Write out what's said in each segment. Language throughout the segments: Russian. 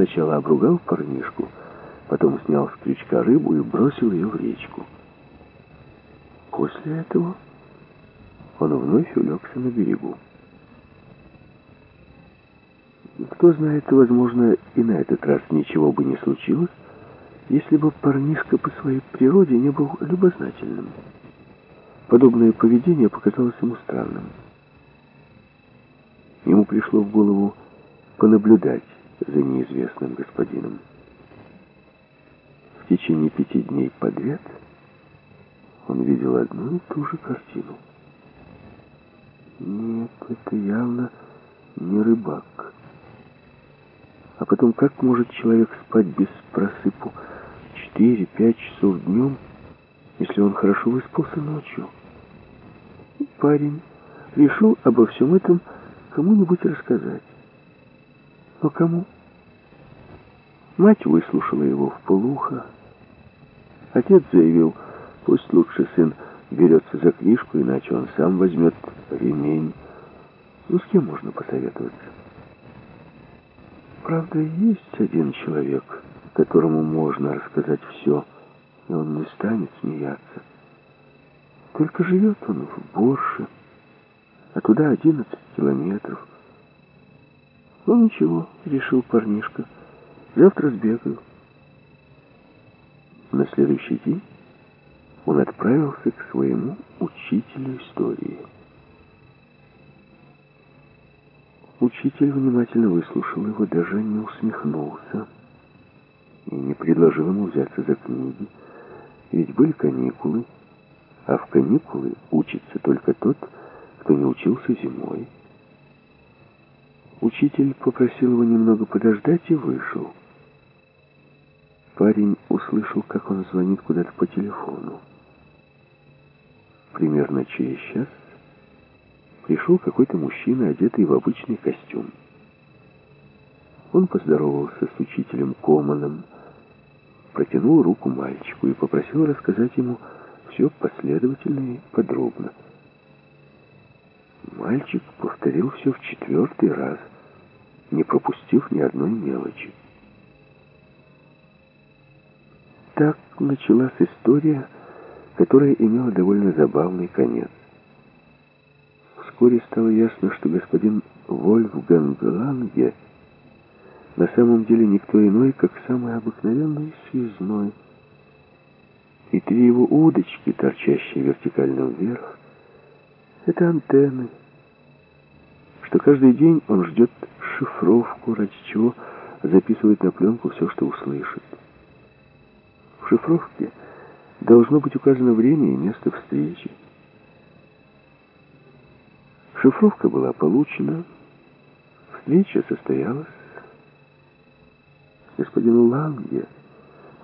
сначала обругал парнишку, потом снял с крючка рыбу и бросил ее в речку. После этого он вновь улегся на берегу. Кто знает, возможно, и на этот раз ничего бы не случилось, если бы парнишка по своей природе не был любознательным. Подобное поведение показалось ему странным. Ему пришло в голову понаблюдать за неизвестным господином. В течение пяти дней подряд он видел одну и ту же картину. Нет, это явно не рыбак. А потом, как может человек спать без просыпу 4-5 часов днем, если он хорошо выспался ночью? Парень решил обо всем этом кому-нибудь рассказать. Но кому? Мать выслушала его в полухо. Отец заявил, пусть лучше сын берется за книжку, иначе он сам возьмет ремень. Ну, с кем можно посоветоваться? Правда, есть один человек, которому можно рассказать все, и он не станет смеяться. Только живет он в Борше, а туда одиннадцать километров. Ну ничего, решил парнишка, завтра сбегаю. На следующий день он отправился к своему учителю истории. Учитель внимательно выслушал его, даже не усмехнулся и не предложил ему взяться за книги, ведь были каникулы, а в каникулы учится только тот, кто не учился зимой. Учитель попросил его немного подождать и вышел. Парень услышал, как он звонит куда-то по телефону. Примерно через час пришел какой-то мужчина, одетый в обычный костюм. Он поздоровался с учителем Команом, протянул руку мальчику и попросил рассказать ему все последовательно и подробно. Мальчик повторил все в четвертый раз, не пропустив ни одной мелочи. Так началась история, которая имела довольно забавный конец. Вскоре стало ясно, что господин Вольфганг Ланге на самом деле никто иной, как самый обыкновенный связной. И три его удочки, торчащие вертикально вверх, это антенны, что каждый день он ждет шифровку, ради чего записывает на пленку все, что услышит. В шифровке должно быть указано время и место встречи. Шифровка была получена, встреча состоялась. Господину Ланге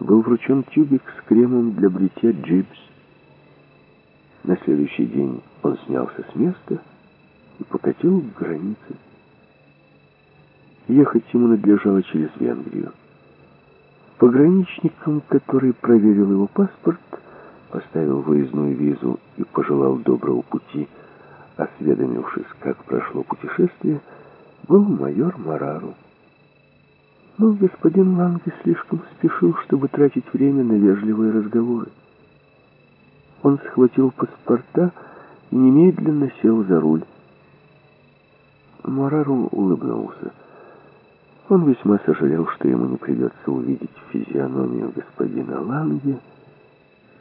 был вручен тюбик с кремом для бритья джипс. На следующий день он снялся с места и покатил к границе. Ехать ему надлежало через Венгрию. Пограничником, который проверил его паспорт, поставил выездную визу и пожелал доброго пути, осведомившись, как прошло путешествие, был майор Марару. Но господин Ланге слишком спешил, чтобы тратить время на вежливые разговоры. Он схватил паспорта и немедленно сел за руль. Марару улыбнулся. Он весьма сожалел, что ему не придется увидеть физиономию господина Ланге,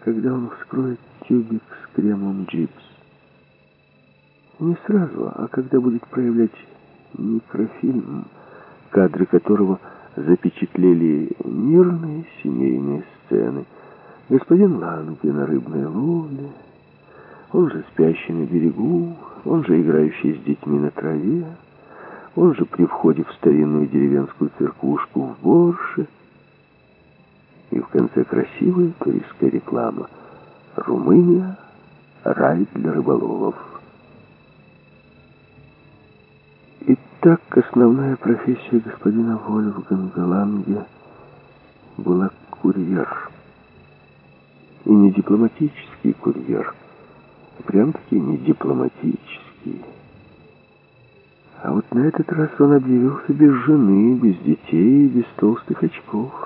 когда он вскроет тюбик с кремом джипс. Не сразу, а когда будет проявлять микрофильм, кадры которого запечатлели мирные семейные сцены. Господин Ланге на рыбной ловле, он же спящий на берегу, он же играющий с детьми на траве, он же при входе в старинную деревенскую церквушку в Борше. И в конце красивая туристская реклама. Румыния — рай для рыболовов. Итак, основная профессия господина Вольфганга Ланге была курьер. И не дипломатический курьер, прям-таки не дипломатический А вот на этот раз он объявился без жены, без детей, без толстых очков.